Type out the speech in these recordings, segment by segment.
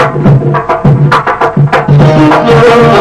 Thank you.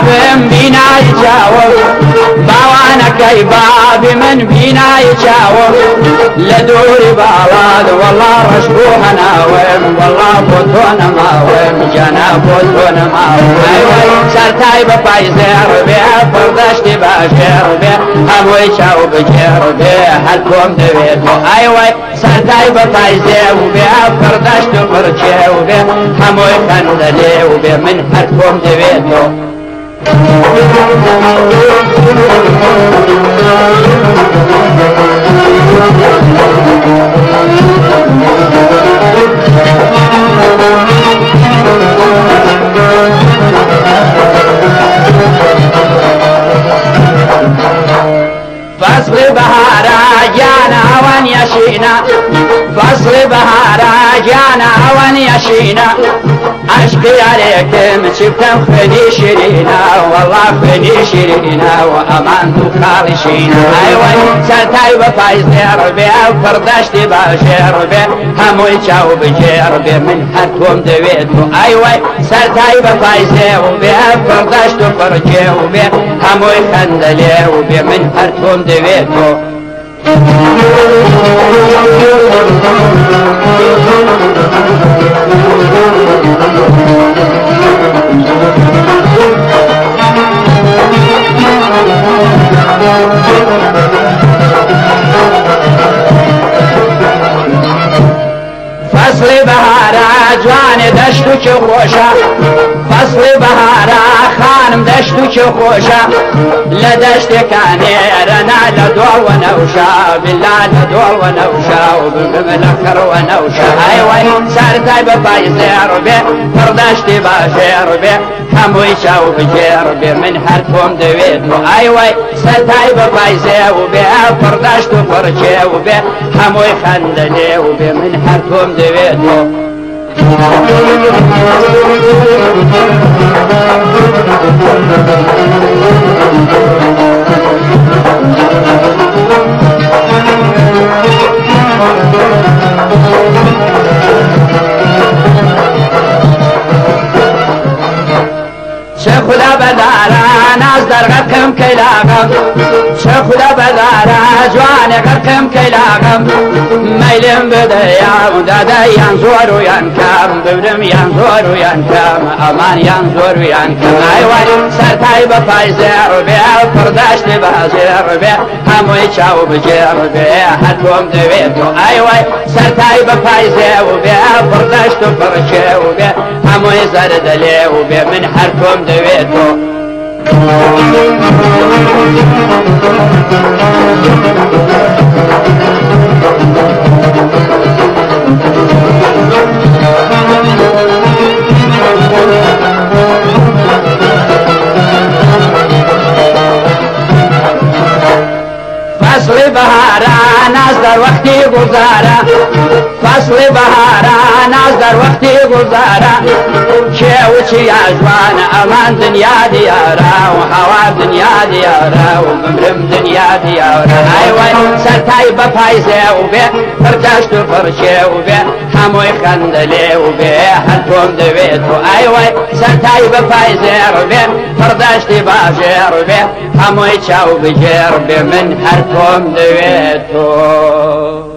بابم بینایی چاوە باوانەکەی بابی من بینایی چاوە لە دووری باڵات وەڵا ڕش بۆ هەناوەم وەڵا بۆ تۆ نەماوەم جانا بۆ تۆ نەماوەی سەرتای بە پایزێڕ بێ پڕدەشتی باشێڕ بێ هەمووی چاو بجێڕ بێ هەر کۆم دەوێت بۆ ئایوەی سەرتای بە پایزێ و بێ پڕدەشت و پڕچێ و بێ هەمووی خەندە لێ و بێ من هەر کۆم دەوێت بۆ فصل بهارا جانا ون يشينا فصل بهارا جانا ون يشينا قلبي عليكم شفتم خني شرينا والله خني شرينا وأمانت خالشينا أيوة سلتاي وفايزير بي فرداش ربي هم ويتشاو يجاو يا ربي من حتوم دويتو أيوة يا ربي او فرداش تفرجيو بي همو يخندليو ربي من حتوم دويتو Thank you. خۆشە فەسڵی بەهارە خانم دەشت و چێ خۆشە لە دەشتێکانێرەنا لە دۆڵوە نەوشە بلا لە دۆڵوە نەوشە و ببمە لە کڕوە نەوشە ئەیوەی سەردای بە پایزێڕ بێ پڕدەشتی باشێڕ بێ هەمووی چاو بجێڕ بێ من هەر تۆم دەوێت و ئایوەی سەردای بە پایزێ و بێ پڕدەشت و پڕچێ و بێ هەمووی خەندەلێ و بێ من هەر تۆم دەوێت و ख़ुदाारा ناز دەرغەکەم کەیلاغم شەخدا بەدارە جوانەکەکەم کەیلاغم مەلم بدەیان دادایان زۆر و یان کام ببرم یان زۆر و یان کام ئەمان یان زۆر و یان کەمایواری سەرتای بە پایزێڕ بێ پرداشتی بازێڕ بێ هەمووی چاو بجێڕ بێ هەتۆم دەوێت و ئایوای سەرتای بە پایزێ و بێ پرداشت و پڕچێ و بێ هەمووی زەر دەلێ و بێ من هەر تۆم دەوێت و فصل بهاران از در وقتی گذاره فصل بهاران از در وقتی گذاره کێوتی یا جوانە ئەمان دنیا دیارا و هەوا دنیا دیارا و بمرم دنیا دیارە ئایوە سەرتای بە پایزێ و بێ پردەشت و پڕچێ و بێ هەمووی خەندە لێ و بێ هەر تۆم دەوێت و ئایوە سەرتای بە پایزێڕ بێ پردەشتی باژێڕ بێ هەمووی چاو بژێر بێ من هەر تۆم دەوێت تۆ